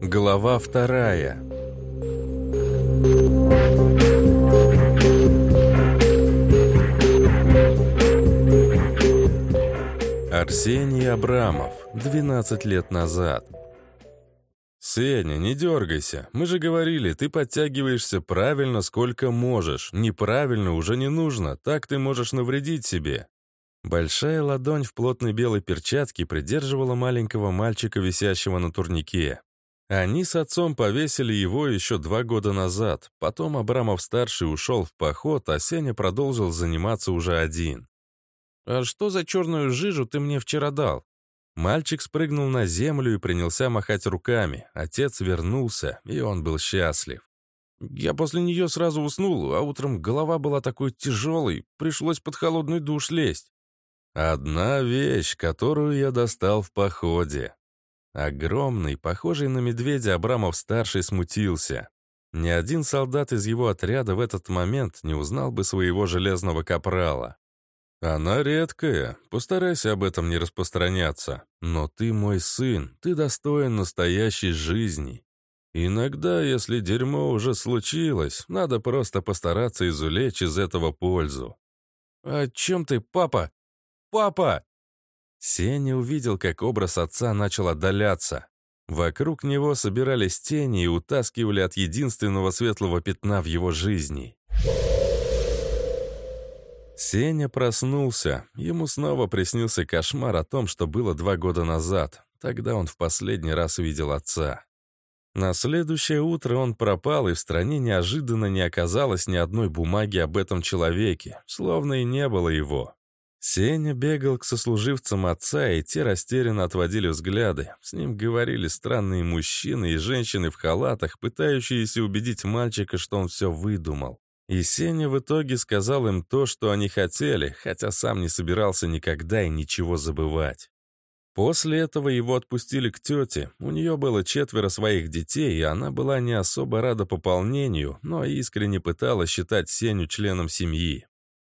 Глава вторая Арсений Абрамов, 12 лет назад. «Сеня, не дергайся. Мы же говорили, ты подтягиваешься правильно, сколько можешь. Неправильно уже не нужно, так ты можешь навредить себе». Большая ладонь в плотной белой перчатке придерживала маленького мальчика, висящего на турнике. Они с отцом повесили его еще два года назад. Потом Абрамов-старший ушел в поход, а Сеня продолжил заниматься уже один. «А что за черную жижу ты мне вчера дал?» Мальчик спрыгнул на землю и принялся махать руками. Отец вернулся, и он был счастлив. Я после нее сразу уснул, а утром голова была такой тяжелой, пришлось под холодный душ лезть. Одна вещь, которую я достал в походе. Огромный, похожий на медведя Абрамов-старший смутился. Ни один солдат из его отряда в этот момент не узнал бы своего железного капрала. «Она редкая, постарайся об этом не распространяться. Но ты мой сын, ты достоин настоящей жизни. Иногда, если дерьмо уже случилось, надо просто постараться извлечь из этого пользу». «О чем ты, папа? Папа!» Сеня увидел, как образ отца начал отдаляться. Вокруг него собирались тени и утаскивали от единственного светлого пятна в его жизни. Сеня проснулся. Ему снова приснился кошмар о том, что было два года назад. Тогда он в последний раз видел отца. На следующее утро он пропал, и в стране неожиданно не оказалось ни одной бумаги об этом человеке, словно и не было его. Сеня бегал к сослуживцам отца, и те растерянно отводили взгляды. С ним говорили странные мужчины и женщины в халатах, пытающиеся убедить мальчика, что он все выдумал. И Сеня в итоге сказал им то, что они хотели, хотя сам не собирался никогда и ничего забывать. После этого его отпустили к тете. У нее было четверо своих детей, и она была не особо рада пополнению, но искренне пыталась считать Сеню членом семьи.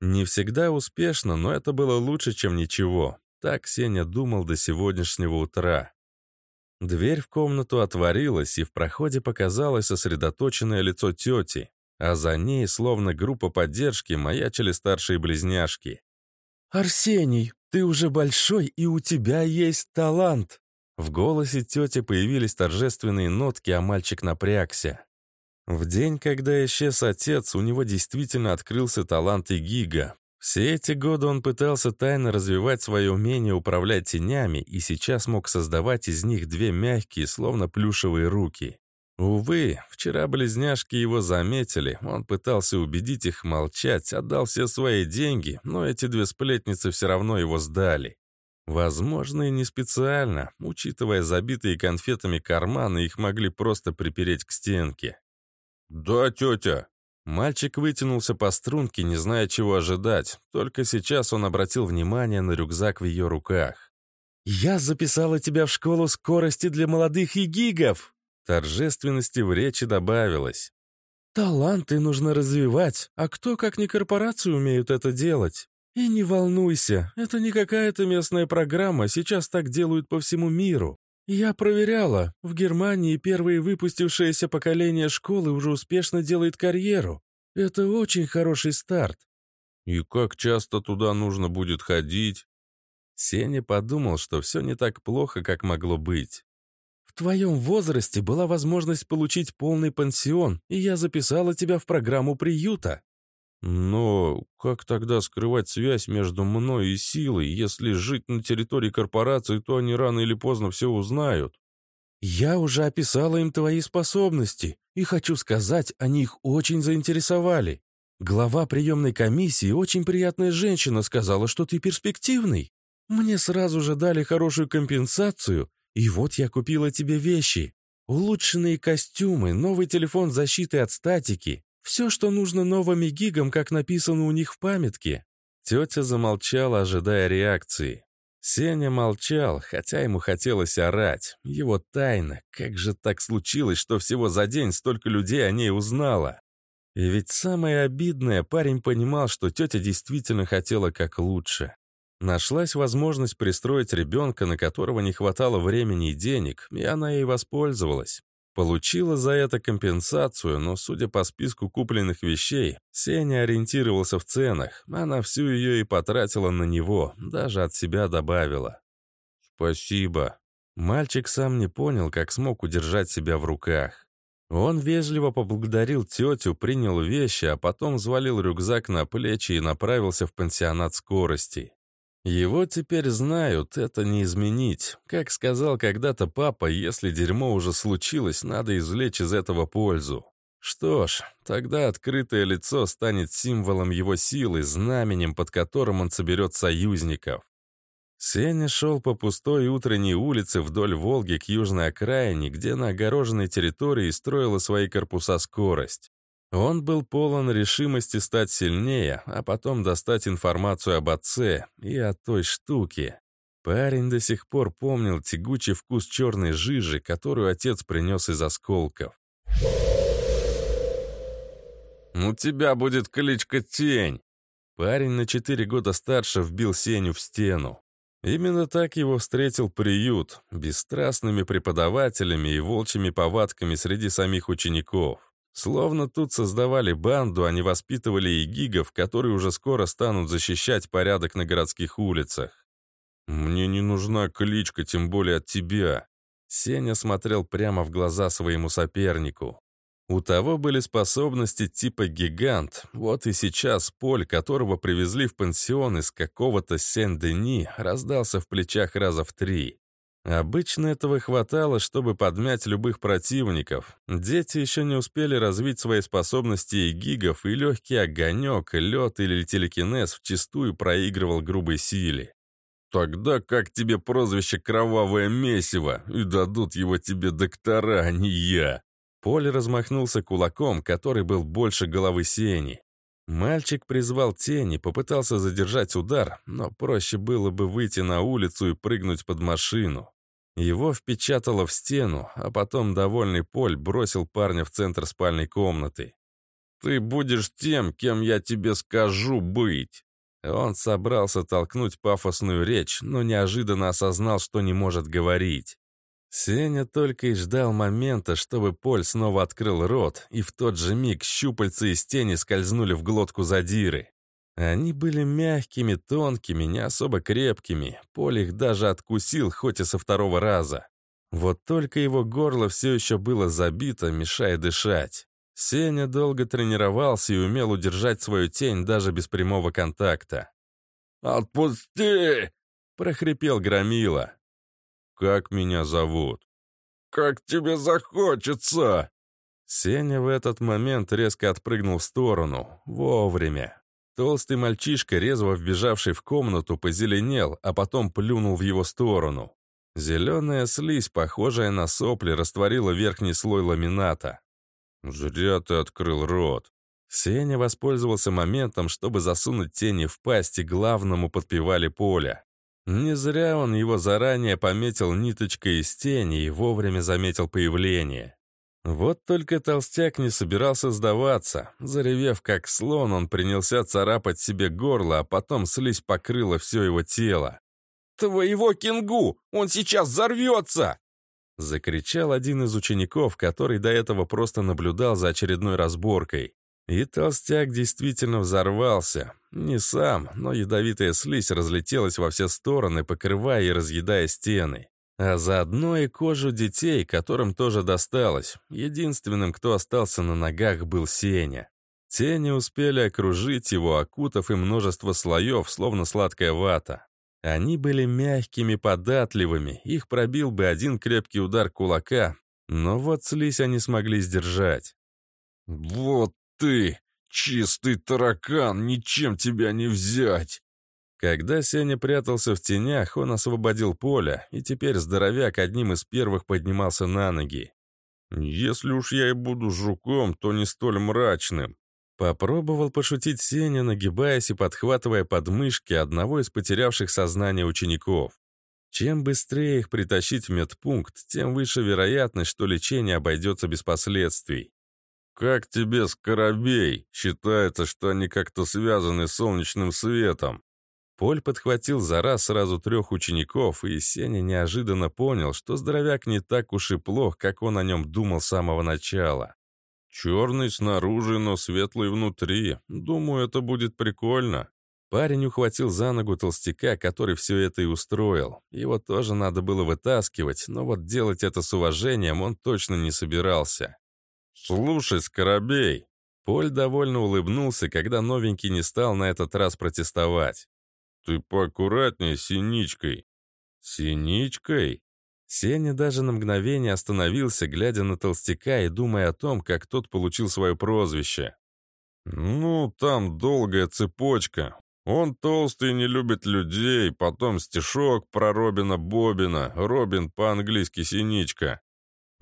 Не всегда успешно, но это было лучше, чем ничего. Так Сеня думал до сегодняшнего утра. Дверь в комнату отворилась, и в проходе показалось сосредоточенное лицо тети а за ней, словно группа поддержки, маячили старшие близняшки. «Арсений, ты уже большой, и у тебя есть талант!» В голосе тети появились торжественные нотки, а мальчик напрягся. В день, когда исчез отец, у него действительно открылся талант и гига. Все эти годы он пытался тайно развивать свое умение управлять тенями и сейчас мог создавать из них две мягкие, словно плюшевые руки. Увы, вчера близняшки его заметили, он пытался убедить их молчать, отдал все свои деньги, но эти две сплетницы все равно его сдали. Возможно, и не специально, учитывая забитые конфетами карманы, их могли просто припереть к стенке. «Да, тетя!» Мальчик вытянулся по струнке, не зная, чего ожидать. Только сейчас он обратил внимание на рюкзак в ее руках. «Я записала тебя в школу скорости для молодых и гигов!» Торжественности в речи добавилось. «Таланты нужно развивать, а кто, как не корпорации, умеют это делать? И не волнуйся, это не какая-то местная программа, сейчас так делают по всему миру. Я проверяла, в Германии первые выпустившееся поколение школы уже успешно делает карьеру. Это очень хороший старт». «И как часто туда нужно будет ходить?» Сеня подумал, что все не так плохо, как могло быть. В твоем возрасте была возможность получить полный пансион, и я записала тебя в программу приюта». «Но как тогда скрывать связь между мной и силой? Если жить на территории корпорации, то они рано или поздно все узнают». «Я уже описала им твои способности, и хочу сказать, они их очень заинтересовали. Глава приемной комиссии, очень приятная женщина, сказала, что ты перспективный. Мне сразу же дали хорошую компенсацию, и вот я купила тебе вещи. Улучшенные костюмы, новый телефон защиты от статики. Все, что нужно новым гигам, как написано у них в памятке». Тетя замолчала, ожидая реакции. Сеня молчал, хотя ему хотелось орать. Его тайна. Как же так случилось, что всего за день столько людей о ней узнало? И ведь самое обидное, парень понимал, что тетя действительно хотела как лучше. Нашлась возможность пристроить ребенка, на которого не хватало времени и денег, и она ей воспользовалась. Получила за это компенсацию, но, судя по списку купленных вещей, Сеня ориентировался в ценах. Она всю ее и потратила на него, даже от себя добавила. «Спасибо». Мальчик сам не понял, как смог удержать себя в руках. Он вежливо поблагодарил тетю, принял вещи, а потом взвалил рюкзак на плечи и направился в пансионат скорости. Его теперь знают, это не изменить. Как сказал когда-то папа, если дерьмо уже случилось, надо извлечь из этого пользу. Что ж, тогда открытое лицо станет символом его силы, знаменем, под которым он соберет союзников. Сеня шел по пустой утренней улице вдоль Волги к южной окраине, где на огороженной территории строила свои корпуса скорость. Он был полон решимости стать сильнее, а потом достать информацию об отце и о той штуке. Парень до сих пор помнил тягучий вкус черной жижи, которую отец принес из осколков. «У тебя будет кличка Тень!» Парень на четыре года старше вбил Сеню в стену. Именно так его встретил приют, бесстрастными преподавателями и волчьими повадками среди самих учеников. Словно тут создавали банду, а не воспитывали и гигов, которые уже скоро станут защищать порядок на городских улицах. «Мне не нужна кличка, тем более от тебя». Сеня смотрел прямо в глаза своему сопернику. У того были способности типа гигант. Вот и сейчас Поль, которого привезли в пансион из какого-то Сен-Дени, раздался в плечах раза в три. Обычно этого хватало, чтобы подмять любых противников. Дети еще не успели развить свои способности и гигов, и легкий огонек, лед или телекинез вчастую проигрывал грубой силе. «Тогда как тебе прозвище «Кровавое месиво» и дадут его тебе доктора, а не я?» Поль размахнулся кулаком, который был больше головы Сени. Мальчик призвал тени, попытался задержать удар, но проще было бы выйти на улицу и прыгнуть под машину. Его впечатало в стену, а потом довольный Поль бросил парня в центр спальной комнаты. «Ты будешь тем, кем я тебе скажу быть!» Он собрался толкнуть пафосную речь, но неожиданно осознал, что не может говорить. Сеня только и ждал момента, чтобы Поль снова открыл рот, и в тот же миг щупальца из тени скользнули в глотку задиры. Они были мягкими, тонкими, не особо крепкими. Поль их даже откусил, хоть и со второго раза. Вот только его горло все еще было забито, мешая дышать. Сеня долго тренировался и умел удержать свою тень даже без прямого контакта. «Отпусти!» — прохрипел Громила. «Как меня зовут?» «Как тебе захочется!» Сеня в этот момент резко отпрыгнул в сторону. Вовремя. Толстый мальчишка, резво вбежавший в комнату, позеленел, а потом плюнул в его сторону. Зеленая слизь, похожая на сопли, растворила верхний слой ламината. «Зря ты открыл рот». Сеня воспользовался моментом, чтобы засунуть тени в пасть и главному подпевали поля. Не зря он его заранее пометил ниточкой из тени и вовремя заметил появление. Вот только толстяк не собирался сдаваться. Заревев как слон, он принялся царапать себе горло, а потом слизь покрыла все его тело. «Твоего кенгу! Он сейчас взорвется!» Закричал один из учеников, который до этого просто наблюдал за очередной разборкой. И толстяк действительно взорвался. Не сам, но ядовитая слизь разлетелась во все стороны, покрывая и разъедая стены. А заодно и кожу детей, которым тоже досталось. Единственным, кто остался на ногах, был Сеня. Тени успели окружить его, окутав и множество слоев, словно сладкая вата. Они были мягкими, податливыми, их пробил бы один крепкий удар кулака, но вот слизь они смогли сдержать. «Вот ты, чистый таракан, ничем тебя не взять!» Когда Сеня прятался в тенях, он освободил поле, и теперь здоровяк одним из первых поднимался на ноги. «Если уж я и буду жуком, то не столь мрачным», Попробовал пошутить Сеня, нагибаясь и подхватывая подмышки одного из потерявших сознание учеников. Чем быстрее их притащить в медпункт, тем выше вероятность, что лечение обойдется без последствий. «Как тебе скоробей? Считается, что они как-то связаны с солнечным светом». Поль подхватил за раз сразу трех учеников, и Сеня неожиданно понял, что здоровяк не так уж и плох, как он о нем думал с самого начала. «Черный снаружи, но светлый внутри. Думаю, это будет прикольно». Парень ухватил за ногу толстяка, который все это и устроил. Его тоже надо было вытаскивать, но вот делать это с уважением он точно не собирался. «Слушай, Скоробей!» Поль довольно улыбнулся, когда новенький не стал на этот раз протестовать. «Ты поаккуратнее с синичкой». «Синичкой?» Сеня даже на мгновение остановился, глядя на толстяка и думая о том, как тот получил свое прозвище. «Ну, там долгая цепочка. Он толстый и не любит людей, потом стишок про Робина Бобина, Робин по-английски «синичка».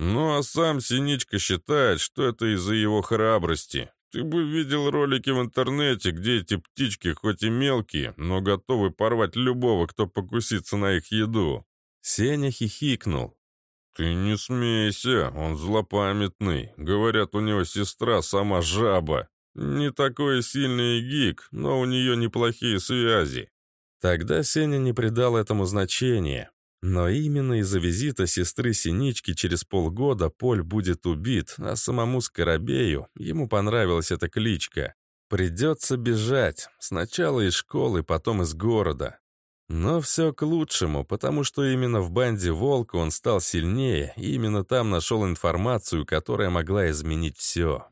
Ну а сам Синичка считает, что это из-за его храбрости. Ты бы видел ролики в интернете, где эти птички хоть и мелкие, но готовы порвать любого, кто покусится на их еду. Сеня хихикнул. «Ты не смейся, он злопамятный. Говорят, у него сестра сама жаба. Не такой сильный гик, но у нее неплохие связи». Тогда Сеня не придал этому значения. Но именно из-за визита сестры Синички через полгода Поль будет убит, а самому Скоробею ему понравилась эта кличка. Придется бежать. Сначала из школы, потом из города. Но все к лучшему, потому что именно в банде Волка он стал сильнее, и именно там нашел информацию, которая могла изменить все.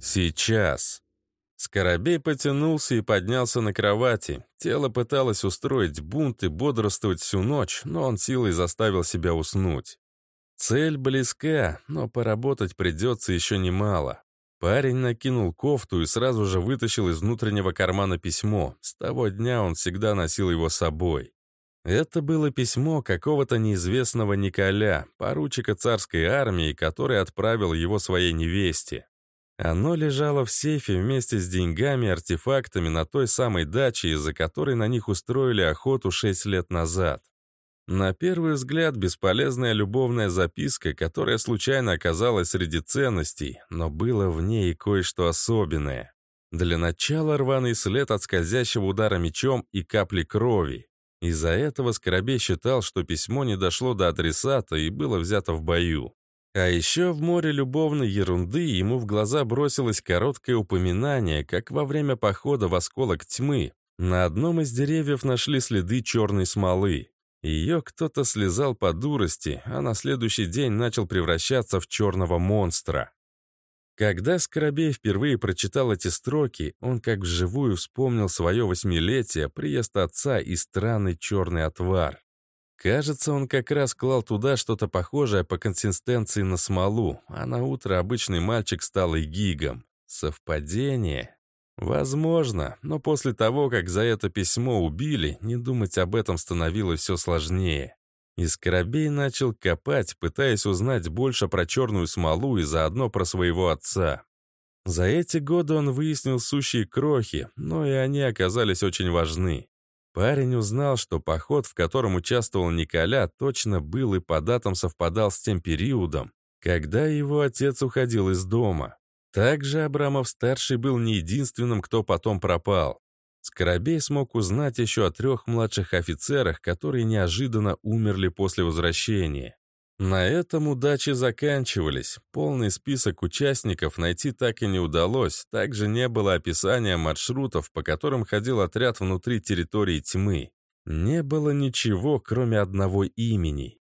Сейчас. Скоробей потянулся и поднялся на кровати. Тело пыталось устроить бунт и бодрствовать всю ночь, но он силой заставил себя уснуть. Цель близка, но поработать придется еще немало. Парень накинул кофту и сразу же вытащил из внутреннего кармана письмо. С того дня он всегда носил его с собой. Это было письмо какого-то неизвестного Николя, поручика царской армии, который отправил его своей невесте. Оно лежало в сейфе вместе с деньгами и артефактами на той самой даче, из-за которой на них устроили охоту шесть лет назад. На первый взгляд, бесполезная любовная записка, которая случайно оказалась среди ценностей, но было в ней кое-что особенное. Для начала рваный след от скользящего удара мечом и капли крови. Из-за этого Скоробей считал, что письмо не дошло до адресата и было взято в бою. А еще в море любовной ерунды ему в глаза бросилось короткое упоминание, как во время похода в осколок тьмы на одном из деревьев нашли следы черной смолы. Ее кто-то слезал по дурости, а на следующий день начал превращаться в черного монстра. Когда Скоробей впервые прочитал эти строки, он как вживую вспомнил свое восьмилетие, приезд отца и странный черный отвар. Кажется, он как раз клал туда что-то похожее по консистенции на смолу, а на утро обычный мальчик стал и гигом. Совпадение? Возможно, но после того, как за это письмо убили, не думать об этом становилось все сложнее. И начал копать, пытаясь узнать больше про черную смолу и заодно про своего отца. За эти годы он выяснил сущие крохи, но и они оказались очень важны. Парень узнал, что поход, в котором участвовал Николя, точно был и по датам совпадал с тем периодом, когда его отец уходил из дома. Также Абрамов-старший был не единственным, кто потом пропал. Скоробей смог узнать еще о трех младших офицерах, которые неожиданно умерли после возвращения. На этом удачи заканчивались. Полный список участников найти так и не удалось. Также не было описания маршрутов, по которым ходил отряд внутри территории тьмы. Не было ничего, кроме одного имени.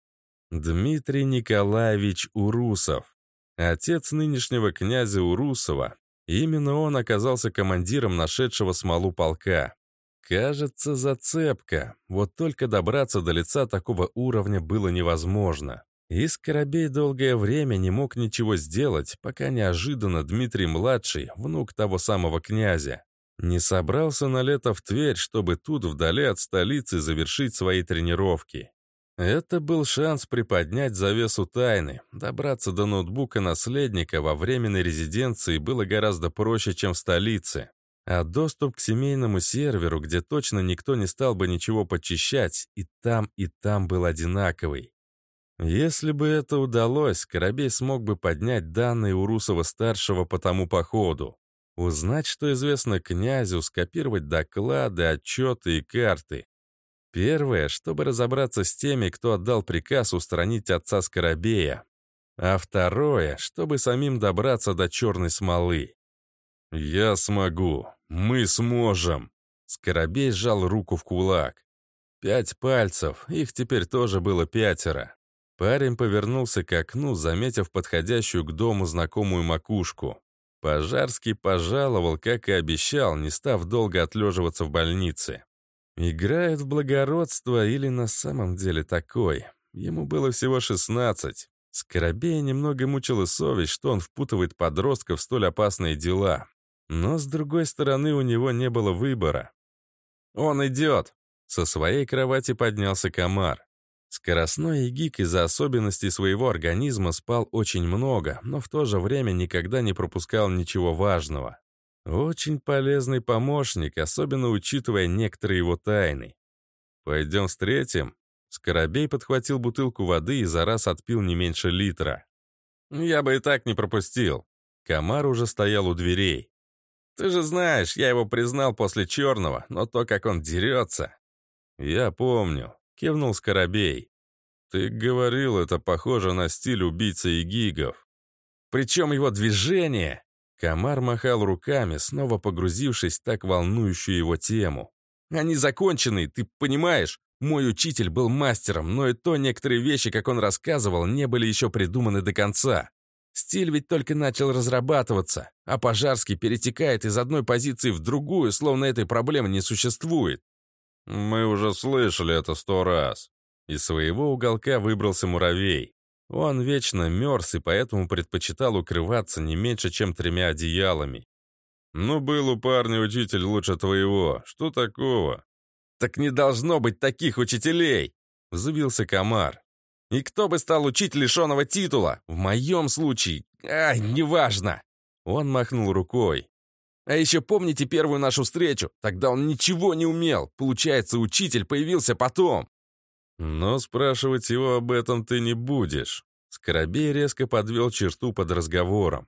Дмитрий Николаевич Урусов. Отец нынешнего князя Урусова. Именно он оказался командиром нашедшего смолу полка. Кажется, зацепка. Вот только добраться до лица такого уровня было невозможно. И Скоробей долгое время не мог ничего сделать, пока неожиданно Дмитрий-младший, внук того самого князя, не собрался на лето в Тверь, чтобы тут, вдали от столицы, завершить свои тренировки. Это был шанс приподнять завесу тайны. Добраться до ноутбука наследника во временной резиденции было гораздо проще, чем в столице. А доступ к семейному серверу, где точно никто не стал бы ничего почищать, и там, и там был одинаковый. Если бы это удалось, Коробей смог бы поднять данные у Русова-старшего по тому походу. Узнать, что известно князю, скопировать доклады, отчеты и карты. Первое, чтобы разобраться с теми, кто отдал приказ устранить отца Скоробея. А второе, чтобы самим добраться до черной смолы. «Я смогу. Мы сможем!» Скоробей сжал руку в кулак. Пять пальцев, их теперь тоже было пятеро. Парень повернулся к окну, заметив подходящую к дому знакомую макушку. Пожарский пожаловал, как и обещал, не став долго отлеживаться в больнице. Играет в благородство или на самом деле такой? Ему было всего 16. Скоробея немного мучила совесть, что он впутывает подростков в столь опасные дела. Но, с другой стороны, у него не было выбора. «Он идет!» Со своей кровати поднялся комар. Скоростной гик из-за особенностей своего организма спал очень много, но в то же время никогда не пропускал ничего важного. Очень полезный помощник, особенно учитывая некоторые его тайны. «Пойдем встретим?» Скоробей подхватил бутылку воды и за раз отпил не меньше литра. «Я бы и так не пропустил». Комар уже стоял у дверей. «Ты же знаешь, я его признал после черного, но то, как он дерется...» «Я помню», — кивнул Скоробей. «Ты говорил, это похоже на стиль убийцы и гигов». «Причем его движение...» Комар махал руками, снова погрузившись в так волнующую его тему. «Они закончены, ты понимаешь? Мой учитель был мастером, но и то некоторые вещи, как он рассказывал, не были еще придуманы до конца. Стиль ведь только начал разрабатываться, а Пожарский перетекает из одной позиции в другую, словно этой проблемы не существует. Мы уже слышали это сто раз. Из своего уголка выбрался муравей. Он вечно мерз и поэтому предпочитал укрываться не меньше, чем тремя одеялами. «Ну, был у парня учитель лучше твоего. Что такого?» «Так не должно быть таких учителей!» — взвился комар. «И кто бы стал учить лишенного титула? В моем случае... Ай, неважно!» Он махнул рукой. «А еще помните первую нашу встречу? Тогда он ничего не умел. Получается, учитель появился потом. Но спрашивать его об этом ты не будешь. Скоробей резко подвел черту под разговором.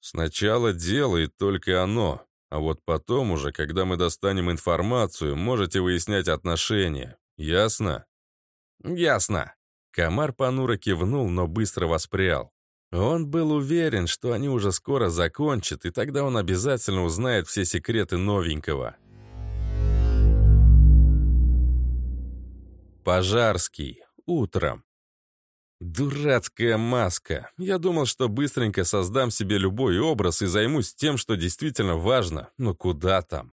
Сначала делает только оно, а вот потом уже, когда мы достанем информацию, можете выяснять отношения. Ясно? Ясно. Комар понуро кивнул, но быстро воспрял. Он был уверен, что они уже скоро закончат, и тогда он обязательно узнает все секреты новенького. Пожарский. Утром. Дурацкая маска. Я думал, что быстренько создам себе любой образ и займусь тем, что действительно важно. Но куда там?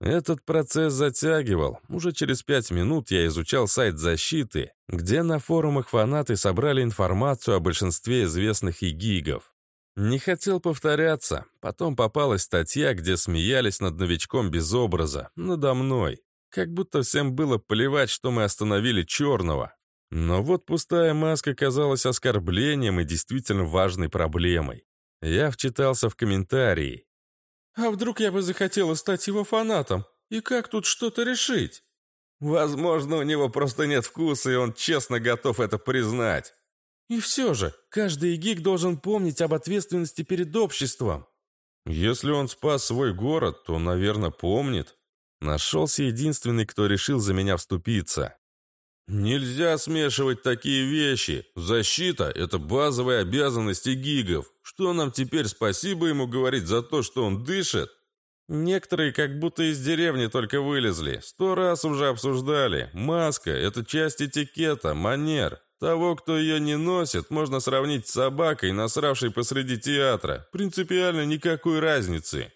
Этот процесс затягивал. Уже через пять минут я изучал сайт защиты, где на форумах фанаты собрали информацию о большинстве известных игигов. Не хотел повторяться. Потом попалась статья, где смеялись над новичком без образа, надо мной. Как будто всем было плевать, что мы остановили черного. Но вот пустая маска казалась оскорблением и действительно важной проблемой. Я вчитался в комментарии. «А вдруг я бы захотела стать его фанатом? И как тут что-то решить?» «Возможно, у него просто нет вкуса, и он честно готов это признать». «И все же, каждый гик должен помнить об ответственности перед обществом». «Если он спас свой город, то, наверное, помнит», Нашелся единственный, кто решил за меня вступиться. «Нельзя смешивать такие вещи. Защита — это базовая обязанность гигов. Что нам теперь спасибо ему говорить за то, что он дышит?» Некоторые как будто из деревни только вылезли. Сто раз уже обсуждали. Маска — это часть этикета, манер. Того, кто ее не носит, можно сравнить с собакой, насравшей посреди театра. Принципиально никакой разницы.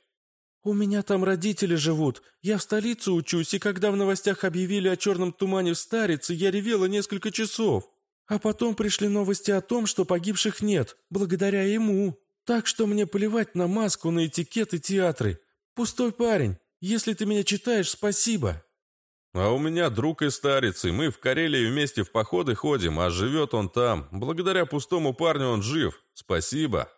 «У меня там родители живут. Я в столице учусь, и когда в новостях объявили о черном тумане в Старице, я ревела несколько часов. А потом пришли новости о том, что погибших нет, благодаря ему. Так что мне плевать на маску, на этикет и театры. Пустой парень. Если ты меня читаешь, спасибо». «А у меня друг из Старицы. Мы в Карелии вместе в походы ходим, а живет он там. Благодаря пустому парню он жив. Спасибо».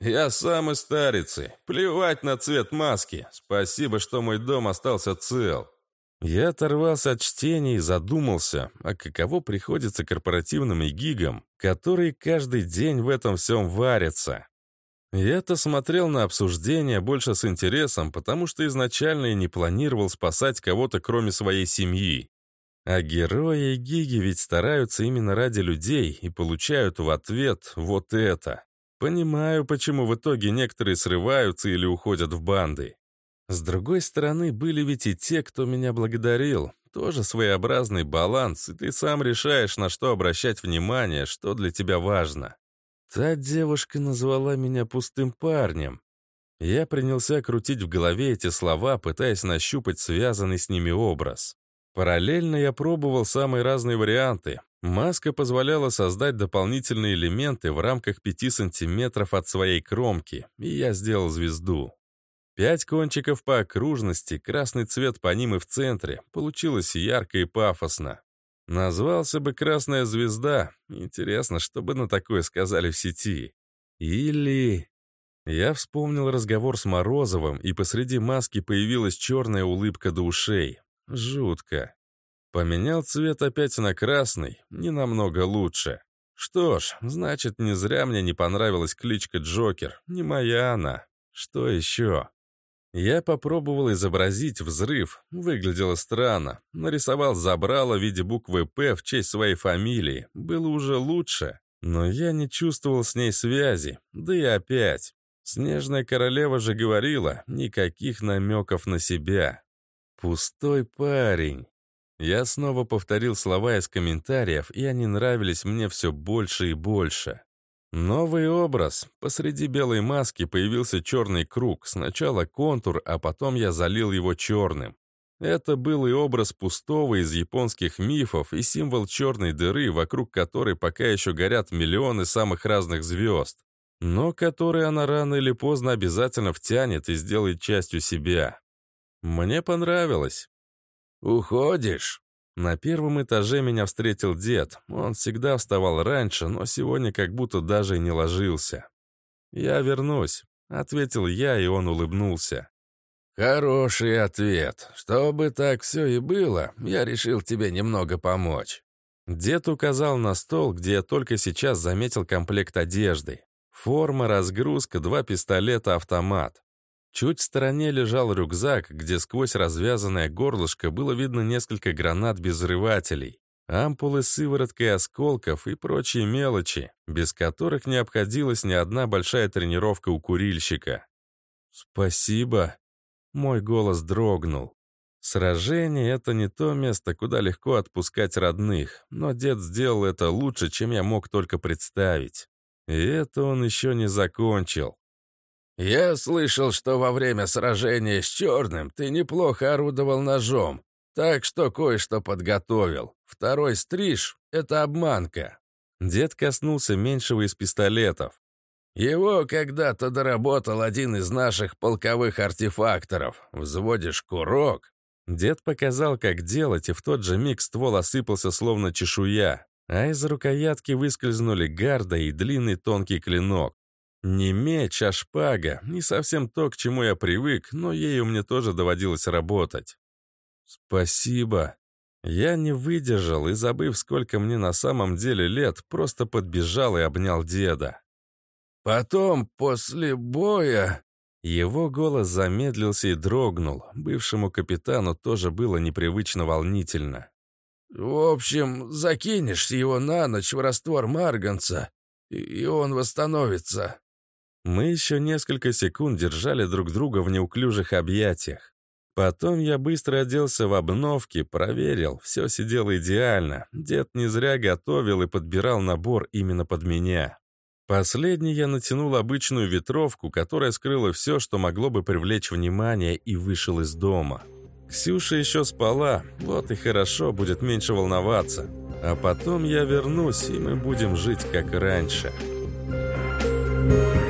«Я сам из старицы. Плевать на цвет маски. Спасибо, что мой дом остался цел». Я оторвался от чтения и задумался, а каково приходится корпоративным гигам, которые каждый день в этом всем варятся. Я-то смотрел на обсуждение больше с интересом, потому что изначально и не планировал спасать кого-то, кроме своей семьи. А герои и гиги ведь стараются именно ради людей и получают в ответ вот это. Понимаю, почему в итоге некоторые срываются или уходят в банды. С другой стороны, были ведь и те, кто меня благодарил. Тоже своеобразный баланс, и ты сам решаешь, на что обращать внимание, что для тебя важно. Та девушка назвала меня пустым парнем. Я принялся крутить в голове эти слова, пытаясь нащупать связанный с ними образ. Параллельно я пробовал самые разные варианты. Маска позволяла создать дополнительные элементы в рамках 5 сантиметров от своей кромки, и я сделал звезду. Пять кончиков по окружности, красный цвет по ним и в центре. Получилось ярко и пафосно. Назвался бы «Красная звезда». Интересно, что бы на такое сказали в сети. Или... Я вспомнил разговор с Морозовым, и посреди маски появилась черная улыбка до ушей. Жутко. Поменял цвет опять на красный, не намного лучше. Что ж, значит, не зря мне не понравилась кличка Джокер, не моя она. Что еще? Я попробовал изобразить взрыв, выглядело странно. Нарисовал забрало в виде буквы «П» в честь своей фамилии. Было уже лучше, но я не чувствовал с ней связи. Да и опять. Снежная королева же говорила, никаких намеков на себя. Пустой парень. Я снова повторил слова из комментариев, и они нравились мне все больше и больше. Новый образ. Посреди белой маски появился черный круг. Сначала контур, а потом я залил его черным. Это был и образ пустого из японских мифов, и символ черной дыры, вокруг которой пока еще горят миллионы самых разных звезд, но которые она рано или поздно обязательно втянет и сделает частью себя. Мне понравилось. «Уходишь?» На первом этаже меня встретил дед. Он всегда вставал раньше, но сегодня как будто даже и не ложился. «Я вернусь», — ответил я, и он улыбнулся. «Хороший ответ. Чтобы так все и было, я решил тебе немного помочь». Дед указал на стол, где я только сейчас заметил комплект одежды. Форма, разгрузка, два пистолета, автомат. Чуть в стороне лежал рюкзак, где сквозь развязанное горлышко было видно несколько гранат без взрывателей, ампулы с сывороткой осколков и прочие мелочи, без которых не обходилась ни одна большая тренировка у курильщика. «Спасибо!» Мой голос дрогнул. Сражение — это не то место, куда легко отпускать родных, но дед сделал это лучше, чем я мог только представить. И это он еще не закончил. «Я слышал, что во время сражения с Черным ты неплохо орудовал ножом, так что кое-что подготовил. Второй стриж — это обманка». Дед коснулся меньшего из пистолетов. «Его когда-то доработал один из наших полковых артефакторов. Взводишь курок». Дед показал, как делать, и в тот же миг ствол осыпался словно чешуя, а из рукоятки выскользнули гарда и длинный тонкий клинок. Не меч, а шпага. Не совсем то, к чему я привык, но ею мне тоже доводилось работать. Спасибо. Я не выдержал и, забыв, сколько мне на самом деле лет, просто подбежал и обнял деда. Потом, после боя... Его голос замедлился и дрогнул. Бывшему капитану тоже было непривычно волнительно. «В общем, закинешь его на ночь в раствор марганца, и он восстановится. Мы еще несколько секунд держали друг друга в неуклюжих объятиях. Потом я быстро оделся в обновки, проверил, все сидело идеально. Дед не зря готовил и подбирал набор именно под меня. Последний я натянул обычную ветровку, которая скрыла все, что могло бы привлечь внимание, и вышел из дома. Ксюша еще спала, вот и хорошо, будет меньше волноваться. А потом я вернусь, и мы будем жить как раньше. Thank.